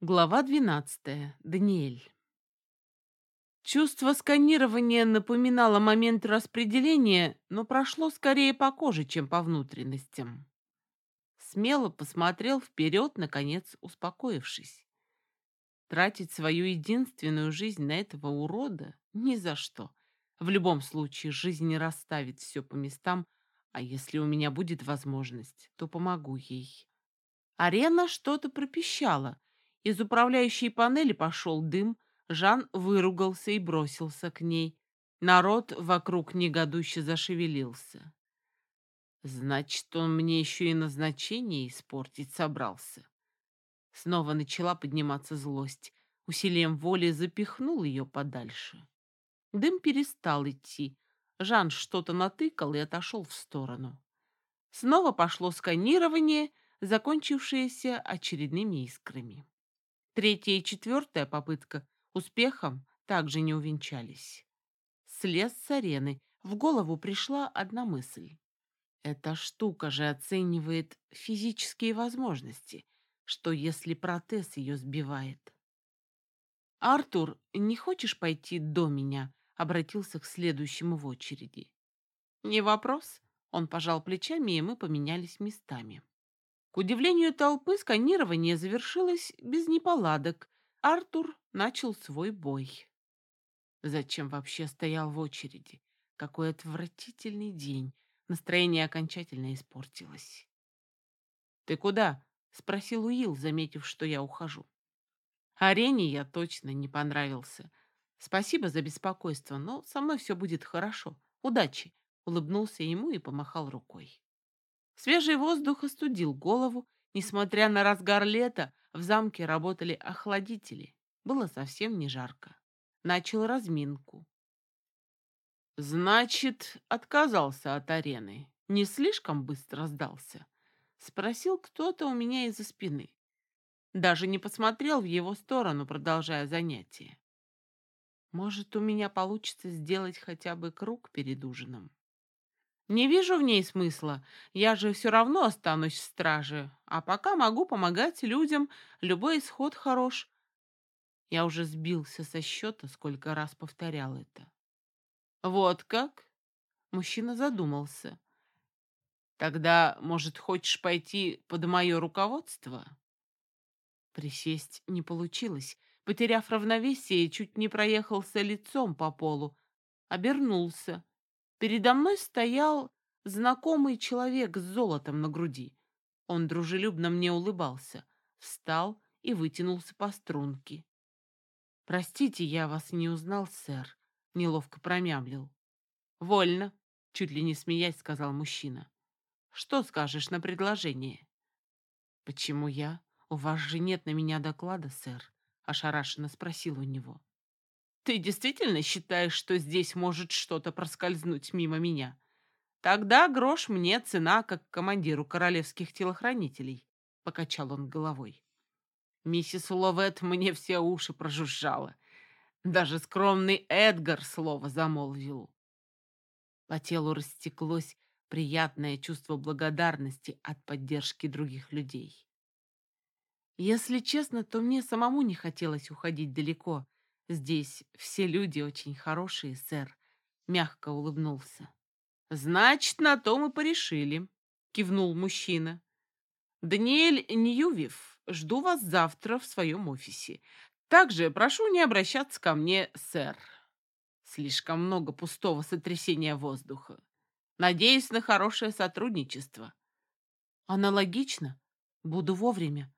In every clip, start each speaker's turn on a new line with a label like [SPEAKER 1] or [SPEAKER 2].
[SPEAKER 1] Глава 12. Даниэль. Чувство сканирования напоминало момент распределения, но прошло скорее по коже, чем по внутренностям. Смело посмотрел вперед, наконец успокоившись. Тратить свою единственную жизнь на этого урода ни за что. В любом случае, жизнь не расставит все по местам, а если у меня будет возможность, то помогу ей. Арена что-то пропищала. Из управляющей панели пошел дым, Жан выругался и бросился к ней. Народ вокруг негодуще зашевелился. Значит, он мне еще и назначение испортить собрался. Снова начала подниматься злость. Усилием воли запихнул ее подальше. Дым перестал идти. Жан что-то натыкал и отошел в сторону. Снова пошло сканирование, закончившееся очередными искрами. Третья и четвертая попытка успехом также не увенчались. Слез с арены, в голову пришла одна мысль. Эта штука же оценивает физические возможности, что если протез ее сбивает. «Артур, не хочешь пойти до меня?» — обратился к следующему в очереди. «Не вопрос». Он пожал плечами, и мы поменялись местами. К удивлению толпы, сканирование завершилось без неполадок. Артур начал свой бой. Зачем вообще стоял в очереди? Какой отвратительный день. Настроение окончательно испортилось. «Ты куда?» — спросил Уилл, заметив, что я ухожу. Арене я точно не понравился. Спасибо за беспокойство, но со мной все будет хорошо. Удачи!» — улыбнулся ему и помахал рукой. Свежий воздух остудил голову. Несмотря на разгар лета, в замке работали охладители. Было совсем не жарко. Начал разминку. «Значит, отказался от арены. Не слишком быстро сдался?» Спросил кто-то у меня из-за спины. Даже не посмотрел в его сторону, продолжая занятие. «Может, у меня получится сделать хотя бы круг перед ужином?» Не вижу в ней смысла. Я же все равно останусь в страже. А пока могу помогать людям. Любой исход хорош. Я уже сбился со счета, сколько раз повторял это. Вот как? Мужчина задумался. Тогда, может, хочешь пойти под мое руководство? Присесть не получилось. Потеряв равновесие, чуть не проехался лицом по полу. Обернулся. Передо мной стоял знакомый человек с золотом на груди. Он дружелюбно мне улыбался, встал и вытянулся по струнке. «Простите, я вас не узнал, сэр», — неловко промямлил. «Вольно», — чуть ли не смеясь сказал мужчина. «Что скажешь на предложение?» «Почему я? У вас же нет на меня доклада, сэр», — ошарашенно спросил у него. Ты действительно считаешь, что здесь может что-то проскользнуть мимо меня? Тогда грош мне цена, как командиру королевских телохранителей, — покачал он головой. Миссис Ловет мне все уши прожужжала. Даже скромный Эдгар слово замолвил. По телу растеклось приятное чувство благодарности от поддержки других людей. Если честно, то мне самому не хотелось уходить далеко, Здесь все люди очень хорошие, сэр, мягко улыбнулся. Значит, на то мы порешили, кивнул мужчина. Даниэль Ньювив, жду вас завтра в своем офисе. Также прошу не обращаться ко мне, сэр. Слишком много пустого сотрясения воздуха. Надеюсь на хорошее сотрудничество. Аналогично. Буду вовремя.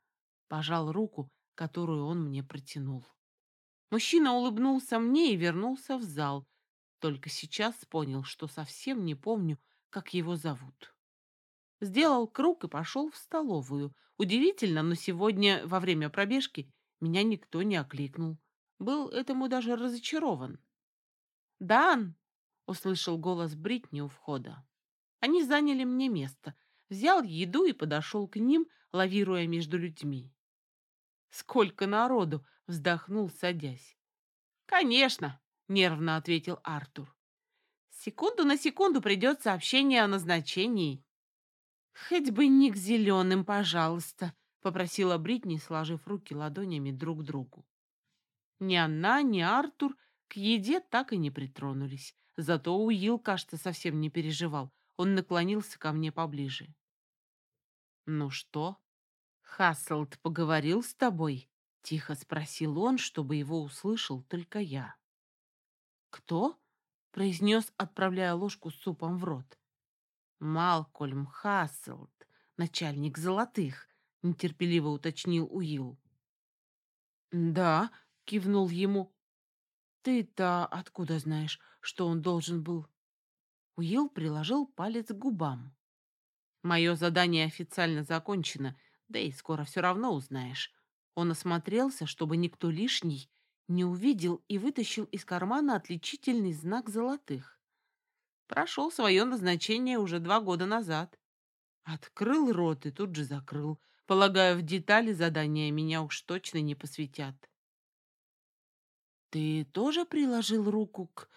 [SPEAKER 1] Пожал руку, которую он мне протянул. Мужчина улыбнулся мне и вернулся в зал. Только сейчас понял, что совсем не помню, как его зовут. Сделал круг и пошел в столовую. Удивительно, но сегодня во время пробежки меня никто не окликнул. Был этому даже разочарован. «Дан!» — услышал голос Бритни у входа. Они заняли мне место. Взял еду и подошел к ним, лавируя между людьми. «Сколько народу!» Вздохнул, садясь. «Конечно», — нервно ответил Артур. «Секунду на секунду придет сообщение о назначении». «Хоть бы не к зеленым, пожалуйста», — попросила Бритни, сложив руки ладонями друг к другу. Ни она, ни Артур к еде так и не притронулись. Зато Уилл, кажется, совсем не переживал. Он наклонился ко мне поближе. «Ну что, Хасселд поговорил с тобой?» — тихо спросил он, чтобы его услышал только я. «Кто?» — произнес, отправляя ложку с супом в рот. «Малкольм Хасселд, начальник золотых», — нетерпеливо уточнил Уилл. «Да», — кивнул ему. «Ты-то откуда знаешь, что он должен был?» Уилл приложил палец к губам. «Мое задание официально закончено, да и скоро все равно узнаешь». Он осмотрелся, чтобы никто лишний не увидел и вытащил из кармана отличительный знак золотых. Прошел свое назначение уже два года назад. Открыл рот и тут же закрыл. Полагаю, в детали задания меня уж точно не посвятят. «Ты тоже приложил руку к...»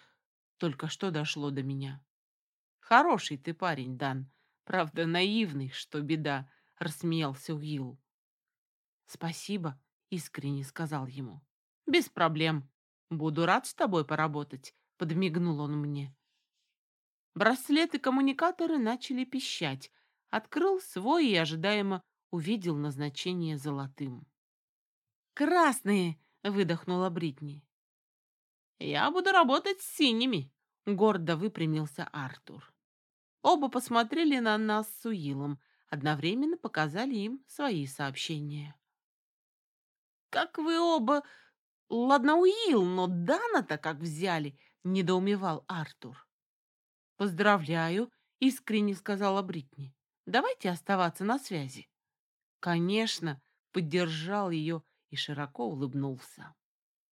[SPEAKER 1] Только что дошло до меня. «Хороший ты парень, Дан. Правда, наивный, что беда», — рассмеялся Уилл. «Спасибо», — искренне сказал ему. «Без проблем. Буду рад с тобой поработать», — подмигнул он мне. Браслеты-коммуникаторы начали пищать. Открыл свой и ожидаемо увидел назначение золотым. «Красные!» — выдохнула Бритни. «Я буду работать с синими», — гордо выпрямился Артур. Оба посмотрели на нас с Уиллом, одновременно показали им свои сообщения. «Как вы оба...» «Ладно, Уилл, но Дана-то как взяли?» — недоумевал Артур. «Поздравляю», — искренне сказала Бритни. «Давайте оставаться на связи». «Конечно», — поддержал ее и широко улыбнулся.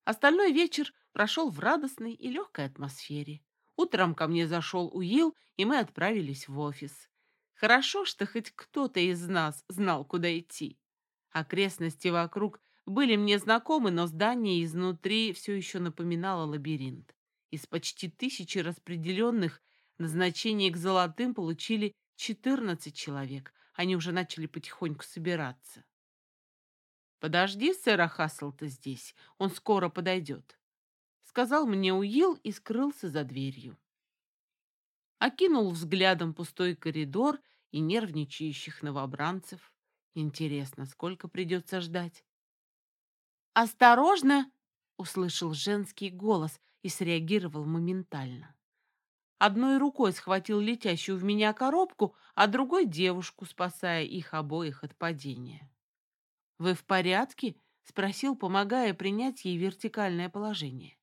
[SPEAKER 1] Остальной вечер прошел в радостной и легкой атмосфере. Утром ко мне зашел Уилл, и мы отправились в офис. Хорошо, что хоть кто-то из нас знал, куда идти. Окрестности вокруг были мне знакомы, но здание изнутри все еще напоминало лабиринт. Из почти тысячи распределенных назначений к золотым получили 14 человек. Они уже начали потихоньку собираться. «Подожди сэра Хасселта здесь, он скоро подойдет», — сказал мне Уилл и скрылся за дверью. Окинул взглядом пустой коридор и нервничающих новобранцев. Интересно, сколько придется ждать? «Осторожно!» — услышал женский голос и среагировал моментально. Одной рукой схватил летящую в меня коробку, а другой — девушку, спасая их обоих от падения. «Вы в порядке?» — спросил, помогая принять ей вертикальное положение.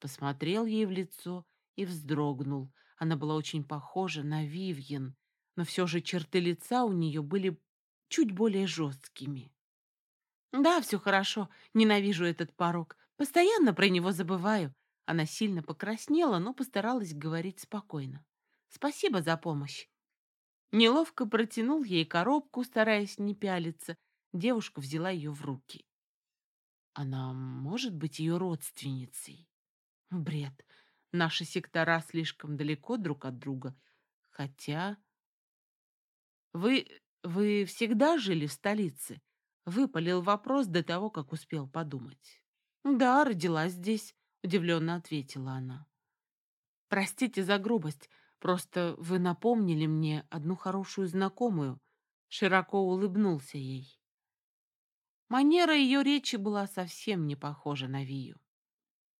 [SPEAKER 1] Посмотрел ей в лицо и вздрогнул. Она была очень похожа на Вивьен, но все же черты лица у нее были чуть более жесткими. Да, все хорошо. Ненавижу этот порог. Постоянно про него забываю. Она сильно покраснела, но постаралась говорить спокойно. Спасибо за помощь. Неловко протянул ей коробку, стараясь не пялиться. Девушка взяла ее в руки. Она может быть ее родственницей? Бред. Наши сектора слишком далеко друг от друга. Хотя... Вы... вы всегда жили в столице? Выпалил вопрос до того, как успел подумать. «Да, родилась здесь», — удивленно ответила она. «Простите за грубость, просто вы напомнили мне одну хорошую знакомую», — широко улыбнулся ей. Манера ее речи была совсем не похожа на Вию.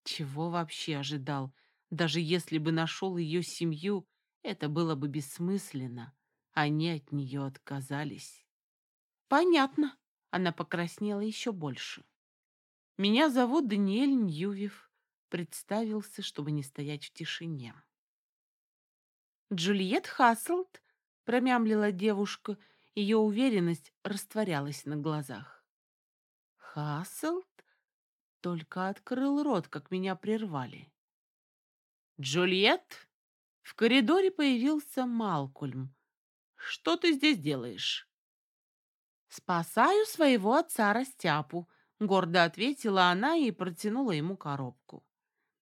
[SPEAKER 1] Чего вообще ожидал? Даже если бы нашел ее семью, это было бы бессмысленно. Они от нее отказались. «Понятно», она покраснела еще больше. «Меня зовут Даниэль Ньювив», — представился, чтобы не стоять в тишине. «Джульет Хасселд», — промямлила девушка, ее уверенность растворялась на глазах. «Хасселд?» Только открыл рот, как меня прервали. «Джульет?» В коридоре появился Малкольм. «Что ты здесь делаешь?» «Спасаю своего отца Растяпу», — гордо ответила она и протянула ему коробку.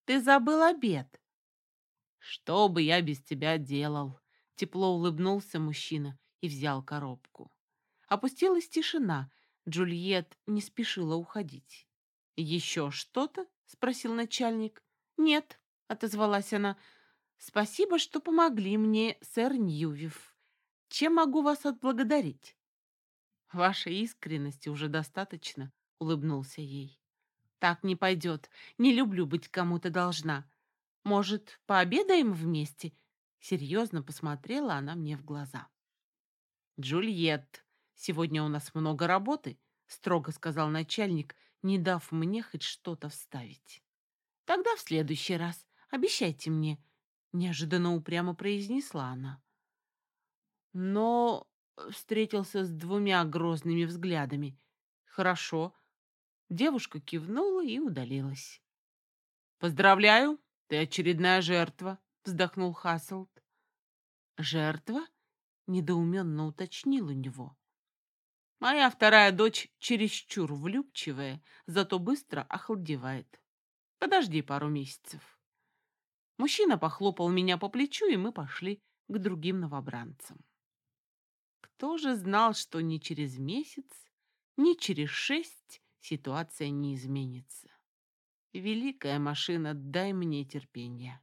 [SPEAKER 1] «Ты забыл обед». «Что бы я без тебя делал?» Тепло улыбнулся мужчина и взял коробку. Опустилась тишина. Джульет не спешила уходить. «Еще что-то?» — спросил начальник. «Нет», — отозвалась она. «Спасибо, что помогли мне, сэр Ньювив. Чем могу вас отблагодарить?» «Вашей искренности уже достаточно», — улыбнулся ей. «Так не пойдет. Не люблю быть кому-то должна. Может, пообедаем вместе?» Серьезно посмотрела она мне в глаза. «Джульет, сегодня у нас много работы», — строго сказал начальник, не дав мне хоть что-то вставить. «Тогда в следующий раз. Обещайте мне», — неожиданно упрямо произнесла она. Но встретился с двумя грозными взглядами. «Хорошо». Девушка кивнула и удалилась. «Поздравляю, ты очередная жертва», — вздохнул Хасселд. «Жертва?» — недоуменно уточнил у него. «Моя вторая дочь чересчур влюбчивая, зато быстро охладевает. Подожди пару месяцев». Мужчина похлопал меня по плечу, и мы пошли к другим новобранцам. Кто же знал, что ни через месяц, ни через шесть ситуация не изменится? Великая машина, дай мне терпения.